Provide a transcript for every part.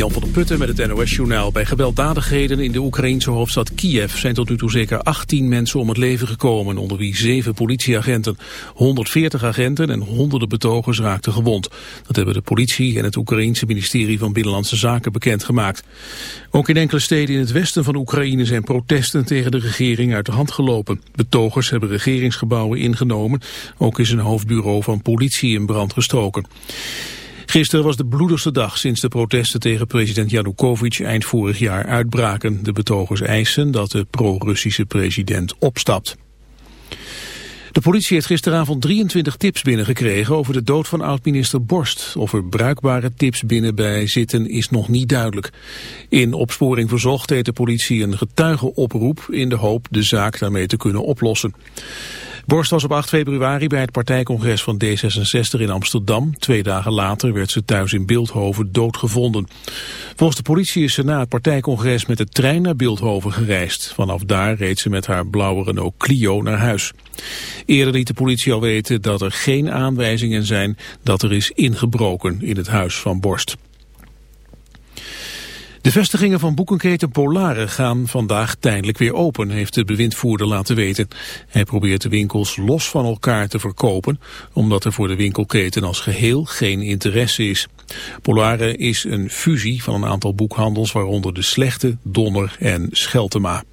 Jan van der Putten met het NOS-journaal. Bij gewelddadigheden in de Oekraïense hoofdstad Kiev zijn tot nu toe zeker 18 mensen om het leven gekomen, onder wie 7 politieagenten. 140 agenten en honderden betogers raakten gewond. Dat hebben de politie en het Oekraïense ministerie van Binnenlandse Zaken bekendgemaakt. Ook in enkele steden in het westen van Oekraïne zijn protesten tegen de regering uit de hand gelopen. Betogers hebben regeringsgebouwen ingenomen. Ook is een hoofdbureau van politie in brand gestoken. Gisteren was de bloedigste dag sinds de protesten tegen president Yanukovych eind vorig jaar uitbraken. De betogers eisen dat de pro-Russische president opstapt. De politie heeft gisteravond 23 tips binnengekregen over de dood van oud-minister Borst. Of er bruikbare tips binnen bij zitten is nog niet duidelijk. In opsporing verzocht deed de politie een getuigenoproep in de hoop de zaak daarmee te kunnen oplossen. Borst was op 8 februari bij het partijcongres van D66 in Amsterdam. Twee dagen later werd ze thuis in Beeldhoven doodgevonden. Volgens de politie is ze na het partijcongres met de trein naar Beeldhoven gereisd. Vanaf daar reed ze met haar blauwe Renault Clio naar huis. Eerder liet de politie al weten dat er geen aanwijzingen zijn dat er is ingebroken in het huis van Borst. De vestigingen van boekenketen Polare gaan vandaag tijdelijk weer open, heeft de bewindvoerder laten weten. Hij probeert de winkels los van elkaar te verkopen, omdat er voor de winkelketen als geheel geen interesse is. Polare is een fusie van een aantal boekhandels, waaronder de Slechte, Donner en Scheltema.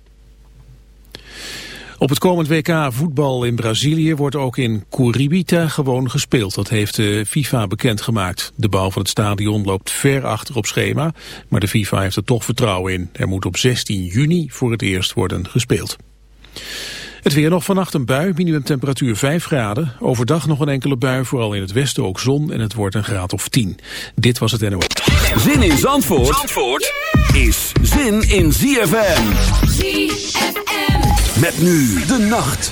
Op het komend WK voetbal in Brazilië wordt ook in Curitiba gewoon gespeeld. Dat heeft de FIFA bekendgemaakt. De bouw van het stadion loopt ver achter op schema, maar de FIFA heeft er toch vertrouwen in. Er moet op 16 juni voor het eerst worden gespeeld. Het weer nog vannacht een bui, minimumtemperatuur 5 graden. Overdag nog een enkele bui, vooral in het westen ook zon en het wordt een graad of 10. Dit was het NOS. Zin in Zandvoort, Zandvoort is zin in ZFM. ZFM. Met nu de nacht.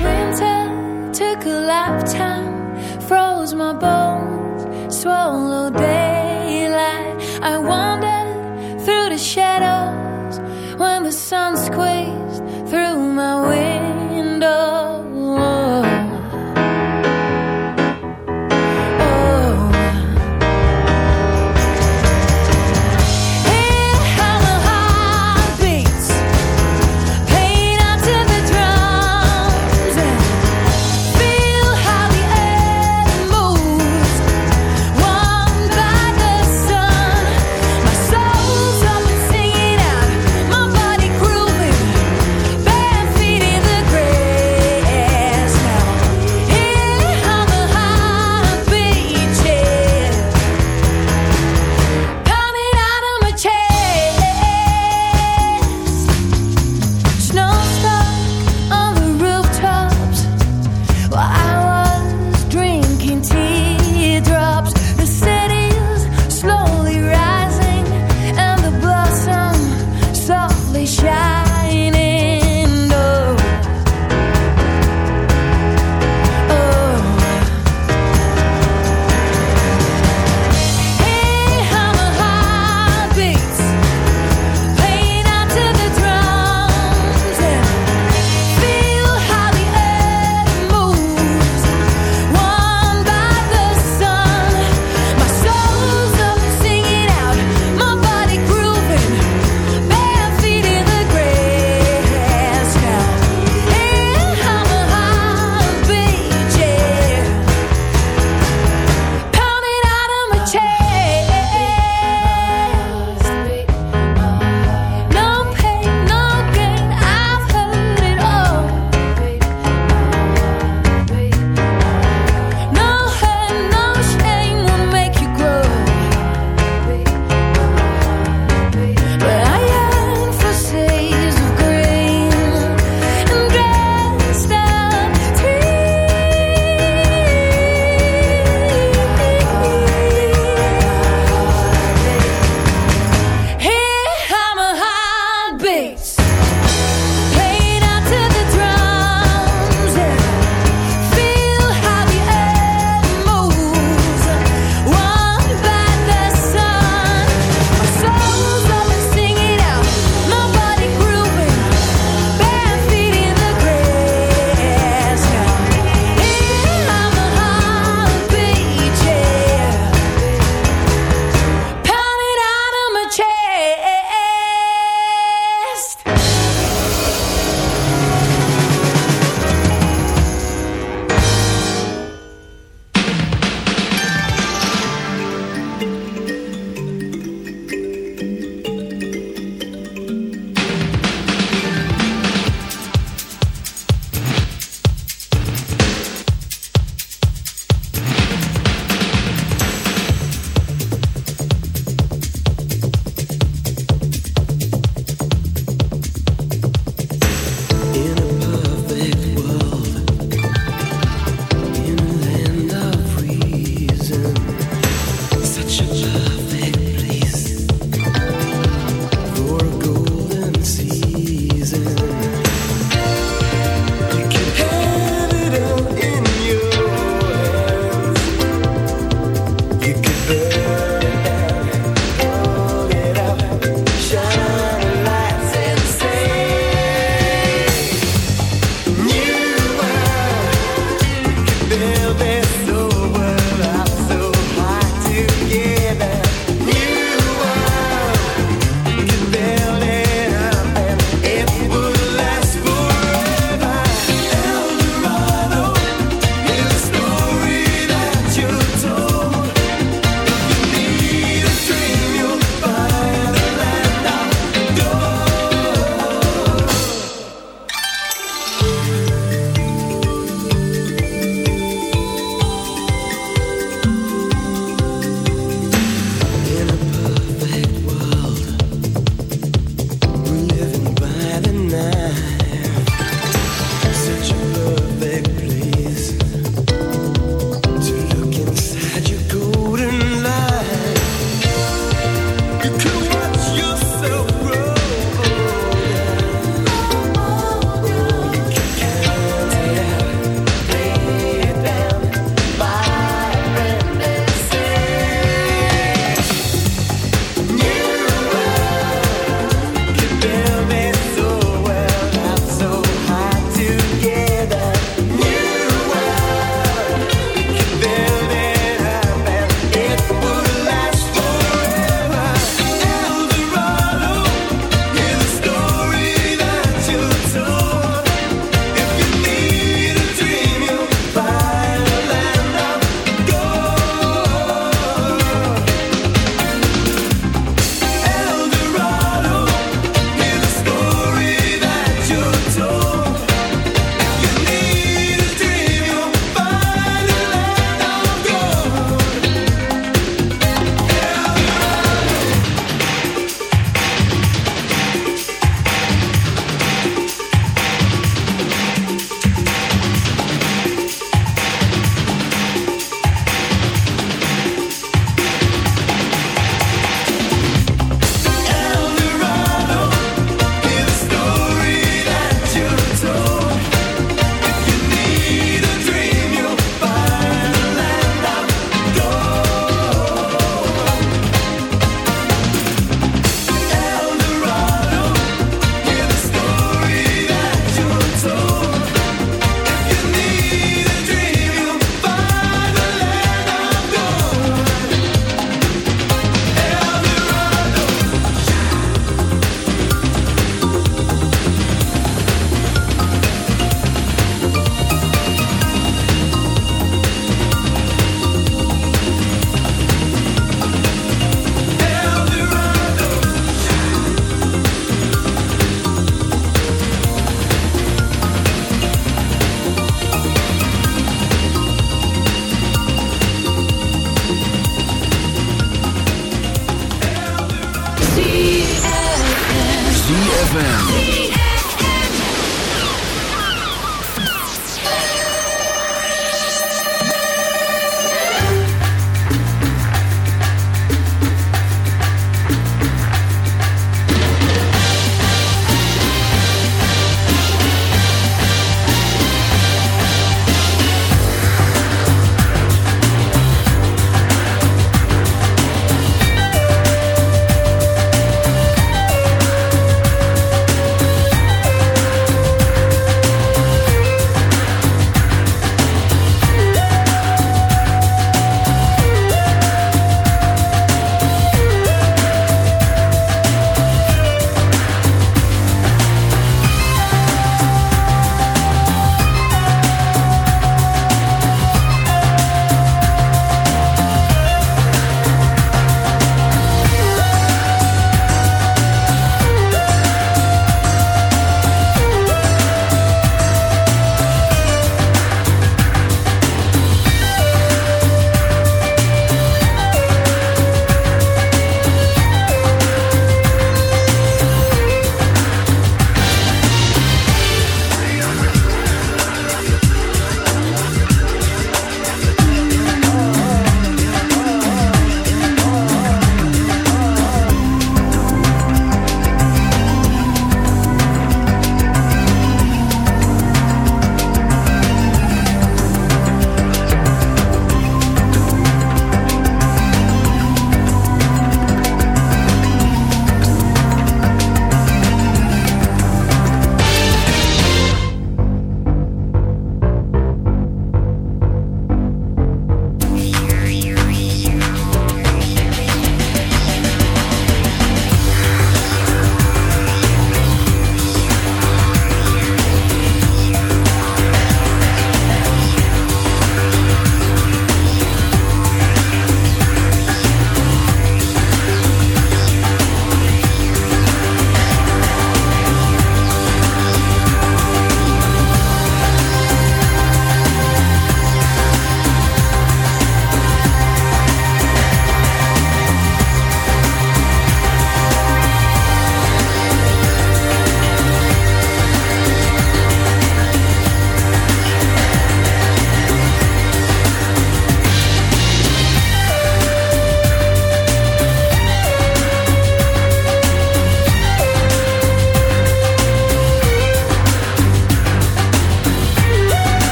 Winter took a lifetime, froze my bones, swallowed.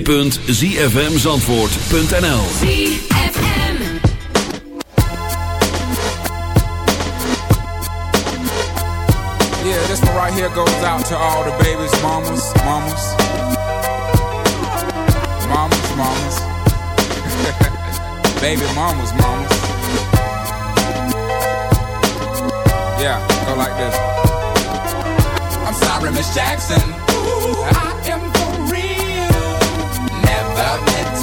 www.zfmzandvoort.nl Yeah, this one right here goes out to all the babies, mamas, mamas. Mamas, mamas. Baby mamas, mamas. Yeah, go like this. I'm sorry, Miss Jackson. I am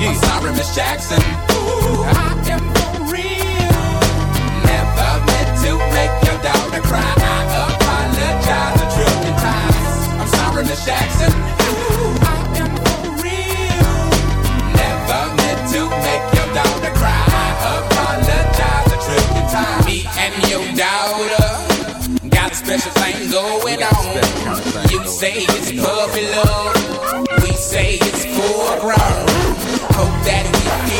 Yeah. I'm sorry, Miss Jackson. I am for real. Never meant to make your daughter cry. I apologize a trillion times. I'm sorry, Miss Jackson. I am for real. Never meant to make your daughter cry. I apologize a trillion times. Me and your daughter got a special thing going on. You say it's puppy love.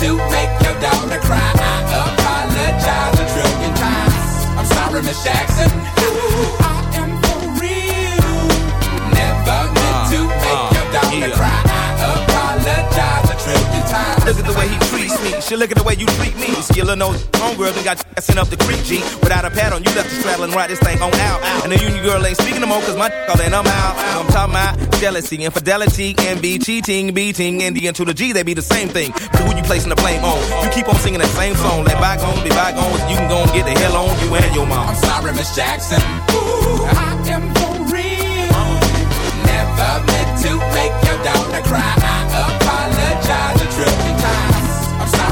to make your daughter cry. I apologize a trillion times. I'm sorry, Miss Jackson. She look at the way you treat me. Skillin' those homegirls and got sent up the creek, G. Without a pad on, you left the straddle and ride this thing on out. And the union girl ain't speaking no more, cause my all in, I'm out. I'm talking about jealousy, infidelity, envy, cheating, beating, and the N to the G, they be the same thing. But who you placing the blame on? You keep on singing that same song. Let bygones be bygones, you can go and get the hell on you and your mom. I'm sorry, Miss Jackson. Ooh, I am for real. Never meant to make your daughter cry.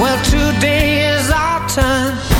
Well, today is our turn.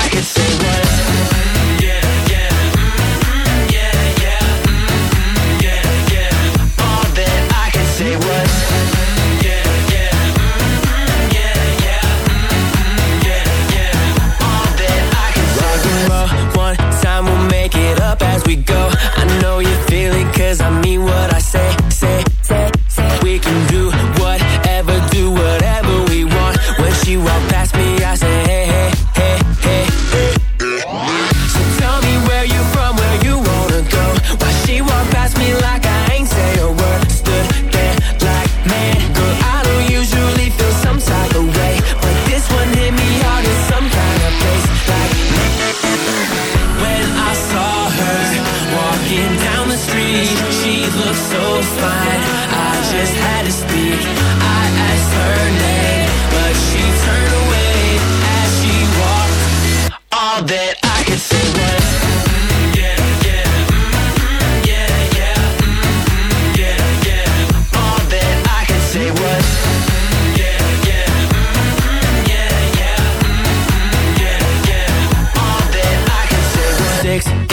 we go. I know you feel it, cause I mean what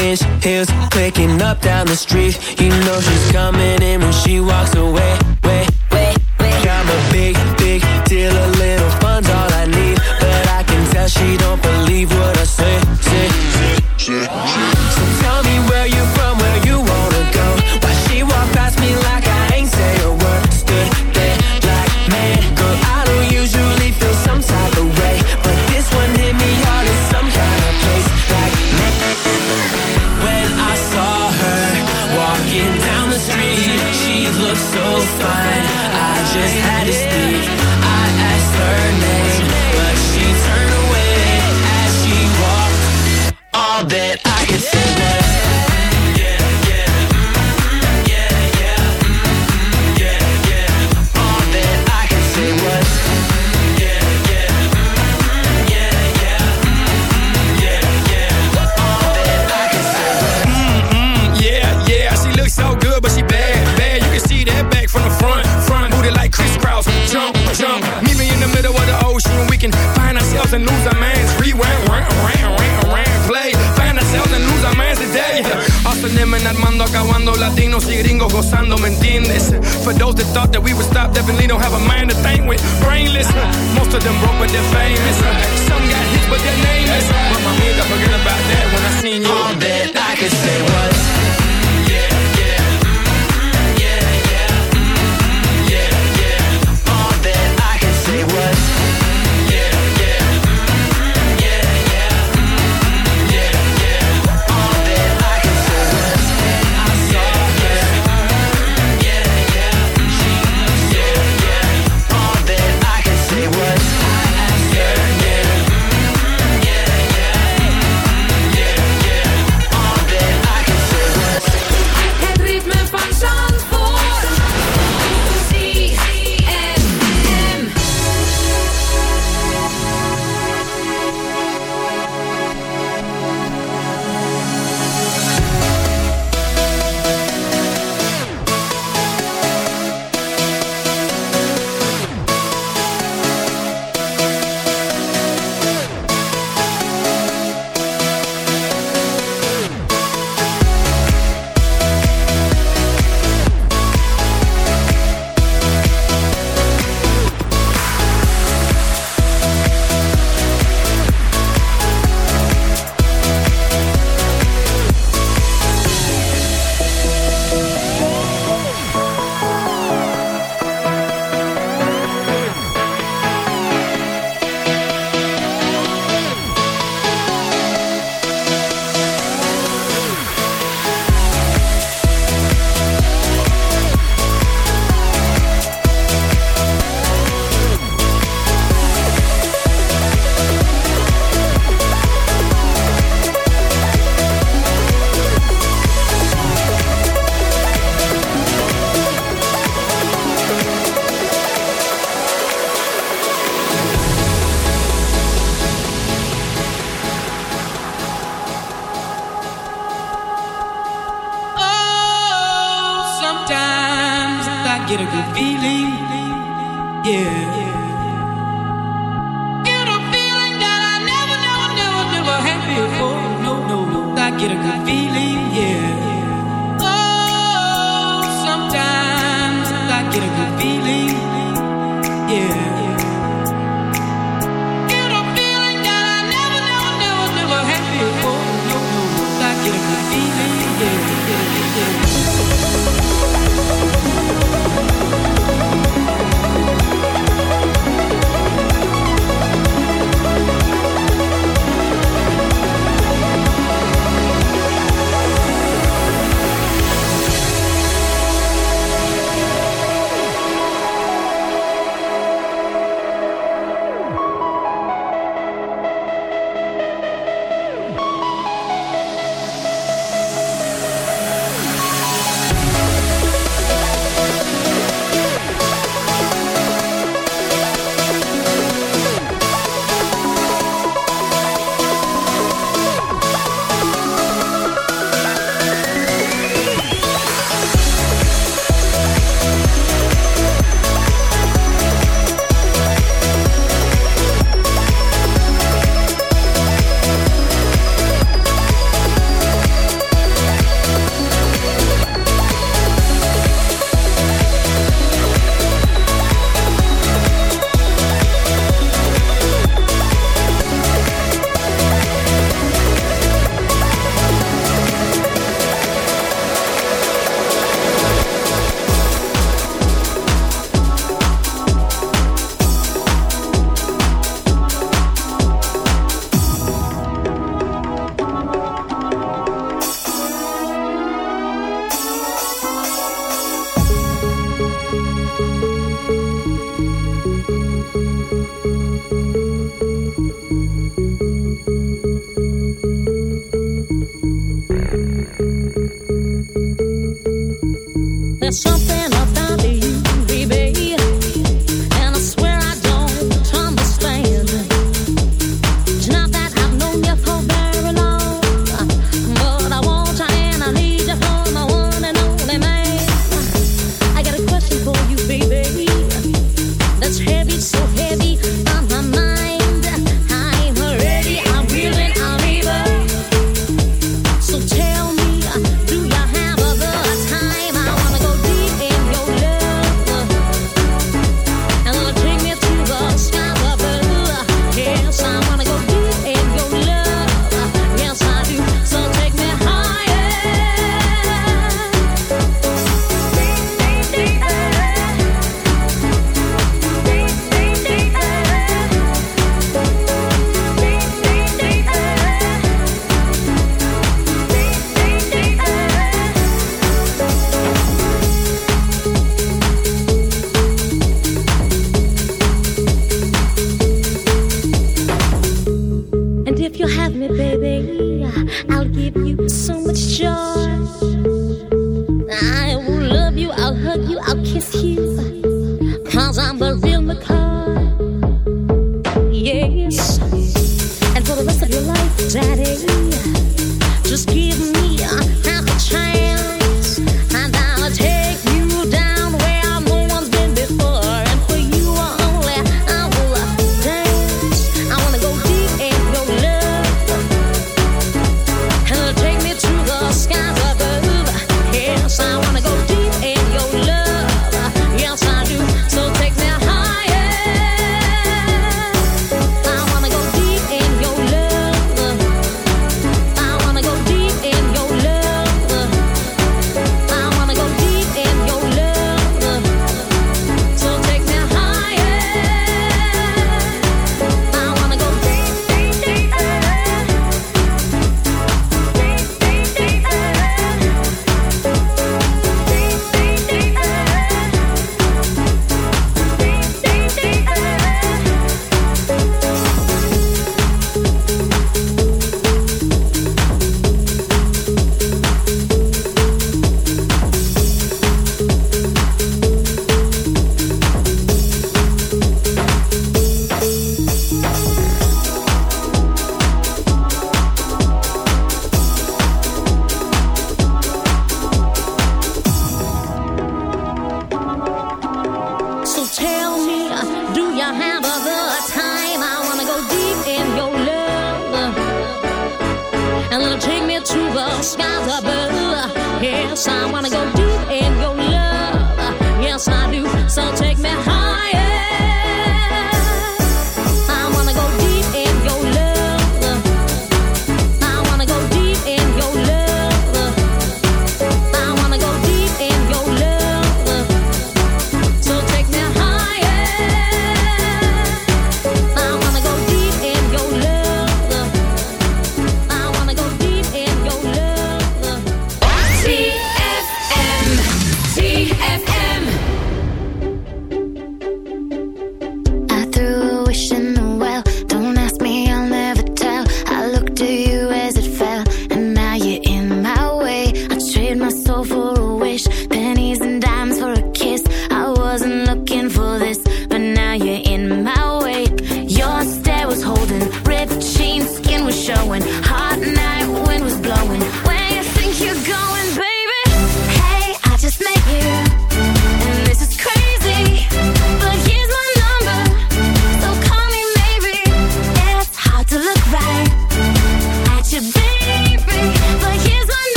inch heels, clicking up down the street. You know she's coming in when she walks away. Wait, wait, wait. I'm a big, big deal. A little fun's all I need, but I can tell she don't believe what I say. say, say, say. So tell me where you from, where you lemon armando, acabando latinos y gringos gozando, ¿me entiendes? For those that thought that we would stop, definitely don't have a mind to think with brainless. Most of them broke with their famous. Some got hit with their name. But my Mamma I forget about that when I seen you. All that I could say was. like a feeling.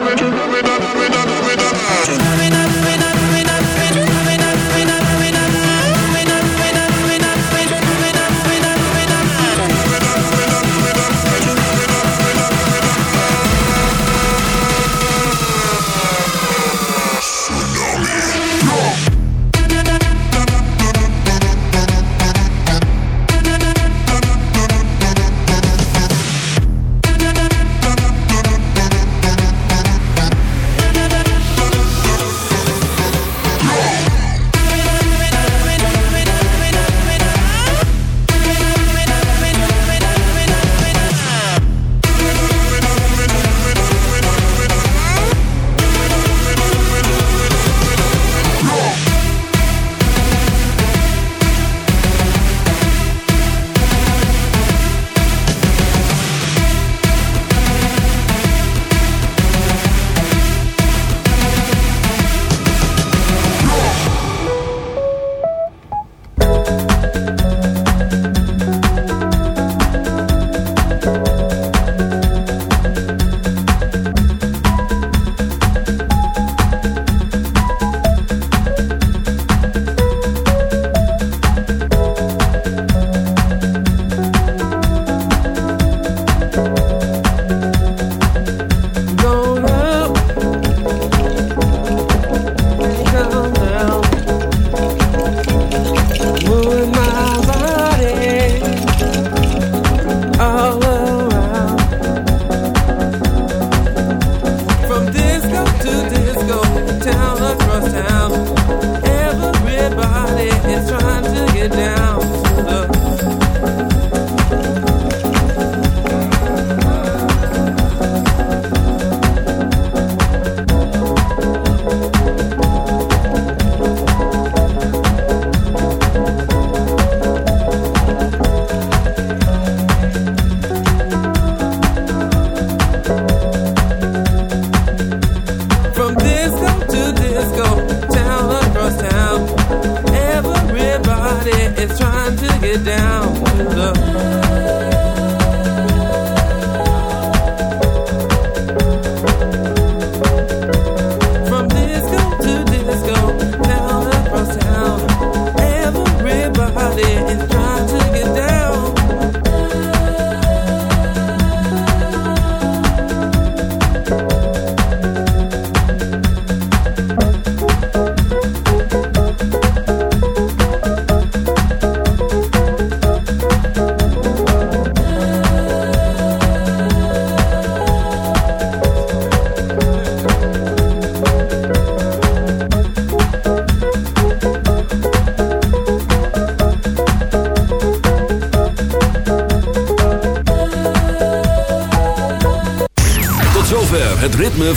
with, with, with, with, it.